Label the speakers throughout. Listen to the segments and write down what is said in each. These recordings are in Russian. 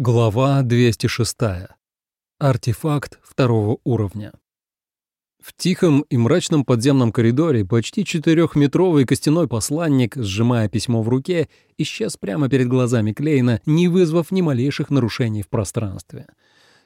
Speaker 1: Глава 206. Артефакт второго уровня. В тихом и мрачном подземном коридоре почти четырехметровый костяной посланник, сжимая письмо в руке, исчез прямо перед глазами Клейна, не вызвав ни малейших нарушений в пространстве.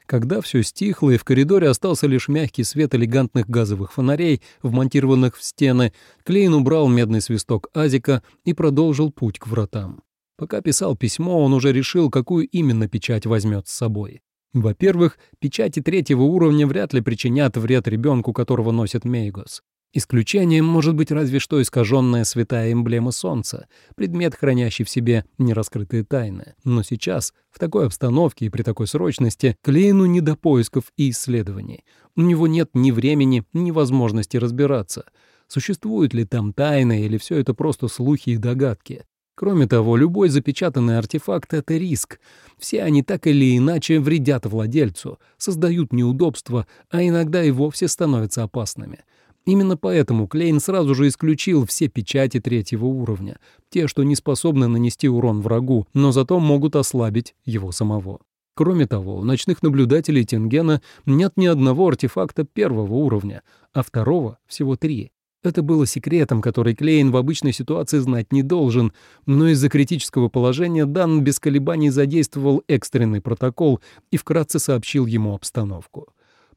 Speaker 1: Когда все стихло и в коридоре остался лишь мягкий свет элегантных газовых фонарей, вмонтированных в стены, Клейн убрал медный свисток Азика и продолжил путь к вратам. Пока писал письмо, он уже решил, какую именно печать возьмет с собой. Во-первых, печати третьего уровня вряд ли причинят вред ребенку, которого носит Мейгос. Исключением может быть разве что искаженная святая эмблема Солнца, предмет, хранящий в себе нераскрытые тайны. Но сейчас, в такой обстановке и при такой срочности, Клейну не до поисков и исследований. У него нет ни времени, ни возможности разбираться. Существуют ли там тайны или все это просто слухи и догадки? Кроме того, любой запечатанный артефакт — это риск. Все они так или иначе вредят владельцу, создают неудобства, а иногда и вовсе становятся опасными. Именно поэтому Клейн сразу же исключил все печати третьего уровня, те, что не способны нанести урон врагу, но зато могут ослабить его самого. Кроме того, у ночных наблюдателей Тенгена нет ни одного артефакта первого уровня, а второго всего три. Это было секретом, который Клейн в обычной ситуации знать не должен, но из-за критического положения Дан без колебаний задействовал экстренный протокол и вкратце сообщил ему обстановку.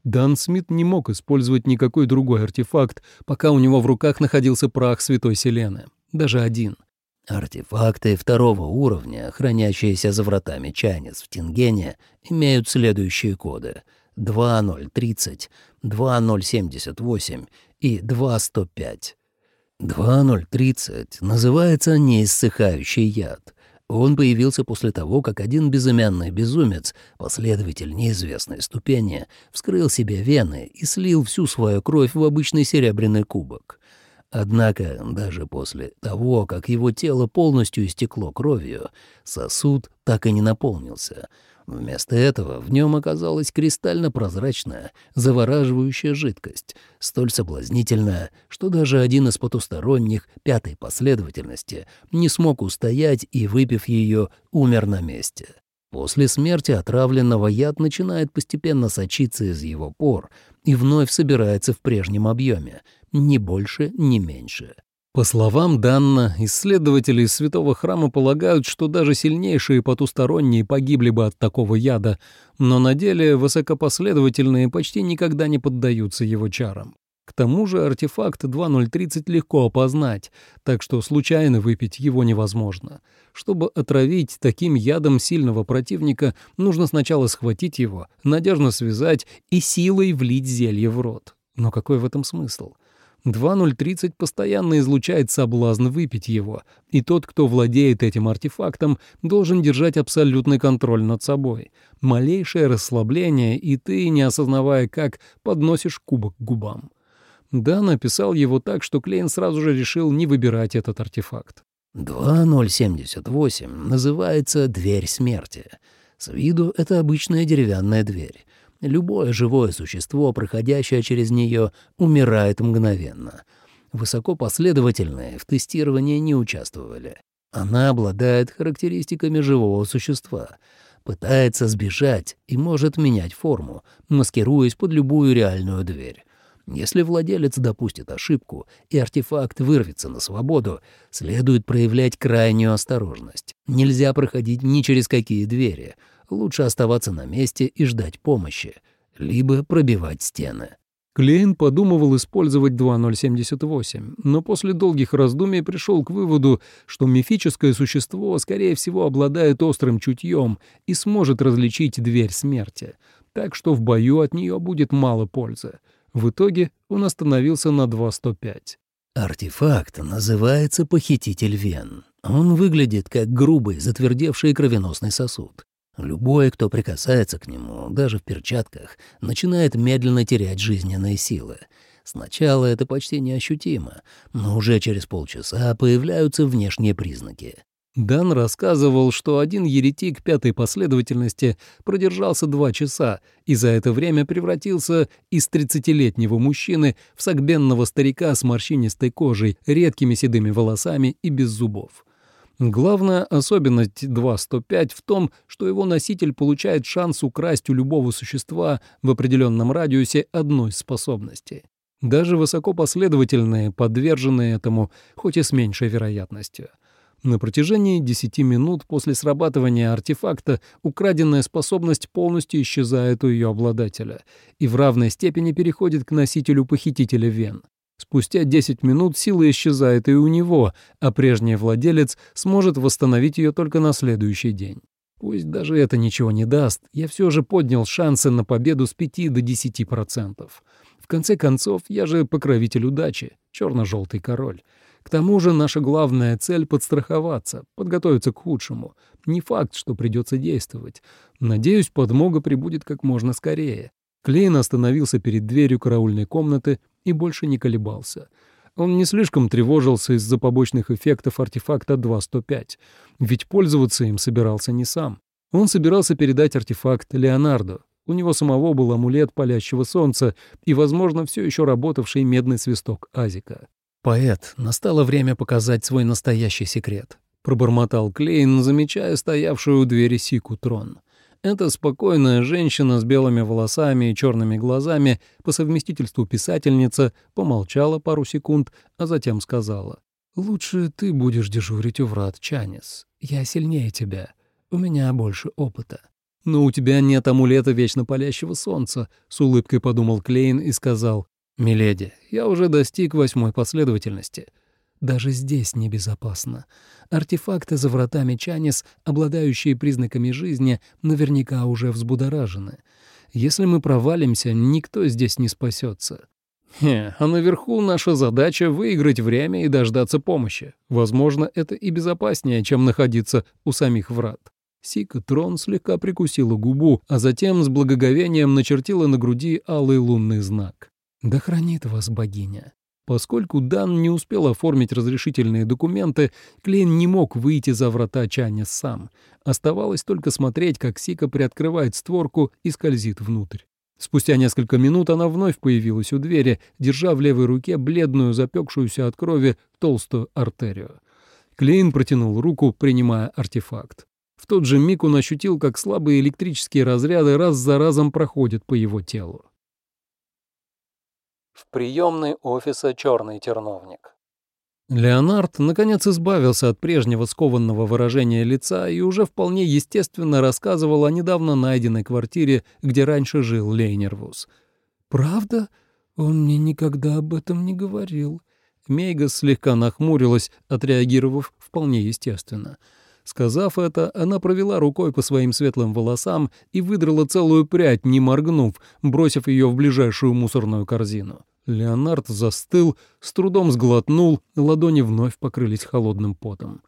Speaker 1: Дан Смит не мог использовать никакой другой артефакт, пока у него в руках находился прах Святой Селены. Даже один.
Speaker 2: Артефакты второго уровня, хранящиеся за вратами Чайнис в Тингене, имеют следующие коды — 2030, 2078 и 2105. 2030 называется неиссыхающий яд. Он появился после того, как один безымянный безумец, последователь неизвестной ступени, вскрыл себе вены и слил всю свою кровь в обычный серебряный кубок. Однако даже после того, как его тело полностью истекло кровью, сосуд так и не наполнился — Вместо этого в нем оказалась кристально-прозрачная, завораживающая жидкость, столь соблазнительная, что даже один из потусторонних пятой последовательности не смог устоять и, выпив ее, умер на месте. После смерти отравленного яд начинает постепенно сочиться из его пор и вновь собирается в прежнем объеме, ни больше, ни меньше.
Speaker 1: По словам Данна, исследователи Святого Храма полагают, что даже сильнейшие потусторонние погибли бы от такого яда, но на деле высокопоследовательные почти никогда не поддаются его чарам. К тому же артефакт 2030 легко опознать, так что случайно выпить его невозможно. Чтобы отравить таким ядом сильного противника, нужно сначала схватить его, надежно связать и силой влить зелье в рот. Но какой в этом смысл? 2030 постоянно излучает соблазн выпить его, и тот, кто владеет этим артефактом, должен держать абсолютный контроль над собой. Малейшее расслабление, и ты, не осознавая как, подносишь кубок к губам. Да, написал его так, что Клейн сразу же решил не выбирать этот артефакт.
Speaker 2: 2078 называется «Дверь смерти». С виду это обычная деревянная дверь. Любое живое существо, проходящее через нее, умирает мгновенно. Высокопоследовательные в тестировании не участвовали. Она обладает характеристиками живого существа, пытается сбежать и может менять форму, маскируясь под любую реальную дверь. Если владелец допустит ошибку и артефакт вырвется на свободу, следует проявлять крайнюю осторожность. Нельзя проходить ни через какие двери — лучше оставаться на месте и ждать помощи, либо пробивать стены.
Speaker 1: Клейн подумывал использовать 2078, но после долгих раздумий пришел к выводу, что мифическое существо, скорее всего, обладает острым чутьем и сможет различить дверь смерти, так что в бою от нее будет мало пользы. В итоге он остановился на 2105.
Speaker 2: Артефакт называется «Похититель вен». Он выглядит как грубый, затвердевший кровеносный сосуд. Любой, кто прикасается к нему, даже в перчатках, начинает медленно терять жизненные силы. Сначала это почти неощутимо, но уже через полчаса появляются внешние признаки.
Speaker 1: Дан рассказывал, что один еретик пятой последовательности продержался два часа и за это время превратился из тридцатилетнего мужчины в сагбенного старика с морщинистой кожей, редкими седыми волосами и без зубов. Главная особенность 2.105 в том, что его носитель получает шанс украсть у любого существа в определенном радиусе одной способности. Даже высокопоследовательные подвержены этому, хоть и с меньшей вероятностью. На протяжении 10 минут после срабатывания артефакта украденная способность полностью исчезает у ее обладателя и в равной степени переходит к носителю-похитителя вен. Спустя 10 минут сила исчезает и у него, а прежний владелец сможет восстановить ее только на следующий день. Пусть даже это ничего не даст, я все же поднял шансы на победу с 5 до 10%. В конце концов, я же покровитель удачи, черно-желтый король. К тому же наша главная цель — подстраховаться, подготовиться к худшему. Не факт, что придется действовать. Надеюсь, подмога прибудет как можно скорее. Клейн остановился перед дверью караульной комнаты и больше не колебался. Он не слишком тревожился из-за побочных эффектов артефакта 2.105, ведь пользоваться им собирался не сам. Он собирался передать артефакт Леонардо. У него самого был амулет палящего солнца и, возможно, все еще работавший медный свисток Азика. «Поэт, настало время показать свой настоящий секрет», — пробормотал Клейн, замечая стоявшую у двери Сику трон. Эта спокойная женщина с белыми волосами и черными глазами, по совместительству писательница, помолчала пару секунд, а затем сказала. «Лучше ты будешь дежурить у врат, Чанис. Я сильнее тебя. У меня больше опыта». «Но у тебя нет амулета вечно палящего солнца», — с улыбкой подумал Клейн и сказал. «Миледи, я уже достиг восьмой последовательности. Даже здесь небезопасно. Артефакты за вратами Чанис, обладающие признаками жизни, наверняка уже взбудоражены. Если мы провалимся, никто здесь не спасется. Хе, а наверху наша задача — выиграть время и дождаться помощи. Возможно, это и безопаснее, чем находиться у самих врат. Сика Трон слегка прикусила губу, а затем с благоговением начертила на груди алый лунный знак. «Да хранит вас богиня». Поскольку Дан не успел оформить разрешительные документы, Клейн не мог выйти за врата Чаня сам. Оставалось только смотреть, как Сика приоткрывает створку и скользит внутрь. Спустя несколько минут она вновь появилась у двери, держа в левой руке бледную, запекшуюся от крови толстую артерию. Клейн протянул руку, принимая артефакт. В тот же миг он ощутил, как слабые электрические разряды раз за разом проходят по его телу
Speaker 3: в приемной офиса «Черный терновник».
Speaker 1: Леонард, наконец, избавился от прежнего скованного выражения лица и уже вполне естественно рассказывал о недавно найденной квартире, где раньше жил Лейнервус. «Правда? Он мне никогда об этом не говорил». Мейгас слегка нахмурилась, отреагировав вполне естественно. Сказав это, она провела рукой по своим светлым волосам и выдрала целую прядь, не моргнув, бросив ее в ближайшую мусорную корзину. Леонард застыл, с трудом сглотнул, ладони вновь покрылись холодным потом.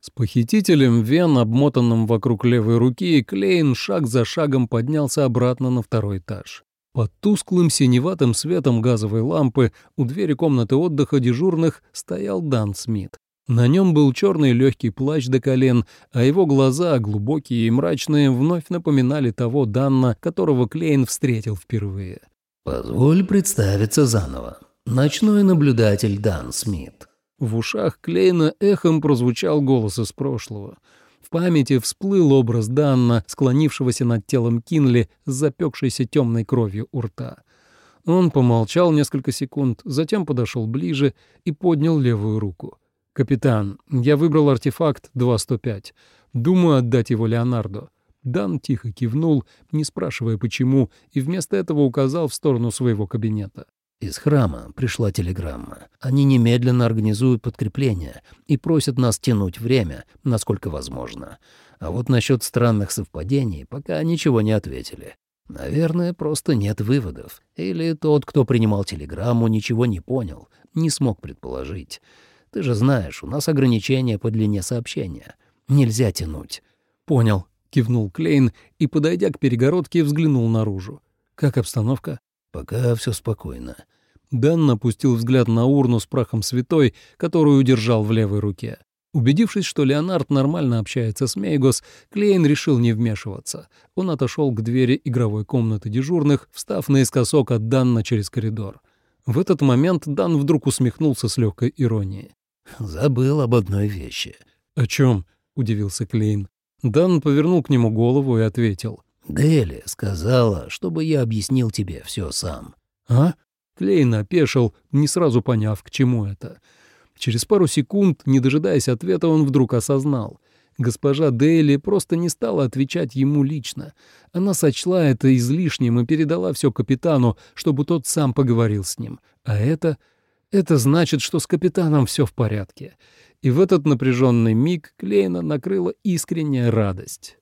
Speaker 1: С похитителем вен, обмотанным вокруг левой руки, Клейн шаг за шагом поднялся обратно на второй этаж. Под тусклым синеватым светом газовой лампы у двери комнаты отдыха дежурных стоял Дан Смит. На нем был черный легкий плащ до колен, а его глаза, глубокие и мрачные, вновь напоминали того Данна, которого Клейн встретил впервые.
Speaker 2: «Позволь представиться заново. Ночной наблюдатель Дан Смит».
Speaker 1: В ушах Клейна эхом прозвучал голос из прошлого. В памяти всплыл образ Данна, склонившегося над телом Кинли с запекшейся темной кровью у рта. Он помолчал несколько секунд, затем подошел ближе и поднял левую руку. «Капитан, я выбрал артефакт 205. Думаю отдать его Леонардо. Дан тихо кивнул, не спрашивая почему, и вместо этого указал в сторону своего кабинета.
Speaker 2: Из храма пришла телеграмма. Они немедленно организуют подкрепление и просят нас тянуть время, насколько возможно. А вот насчет странных совпадений пока ничего не ответили. Наверное, просто нет выводов. Или тот, кто принимал телеграмму, ничего не понял, не смог предположить. Ты же знаешь, у нас ограничения по длине сообщения. Нельзя тянуть.
Speaker 1: Понял. — кивнул Клейн и, подойдя к перегородке, взглянул наружу. «Как обстановка?»
Speaker 2: «Пока все спокойно».
Speaker 1: Дан напустил взгляд на урну с прахом святой, которую держал в левой руке. Убедившись, что Леонард нормально общается с Мейгос, Клейн решил не вмешиваться. Он отошел к двери игровой комнаты дежурных, встав наискосок от Данна через коридор. В этот момент Дан вдруг усмехнулся с легкой иронией.
Speaker 2: Забыл об одной вещи.
Speaker 1: «О чем?» — удивился Клейн. Дан повернул к нему голову и ответил.
Speaker 2: Дели сказала, чтобы я объяснил тебе все сам.
Speaker 1: «А?» Клейн опешил, не сразу поняв, к чему это. Через пару секунд, не дожидаясь ответа, он вдруг осознал. Госпожа Дейли просто не стала отвечать ему лично. Она сочла это излишним и передала все капитану, чтобы тот сам поговорил с ним. А это... Это значит, что с капитаном все в порядке. И в этот напряженный миг Клейна накрыла искренняя радость.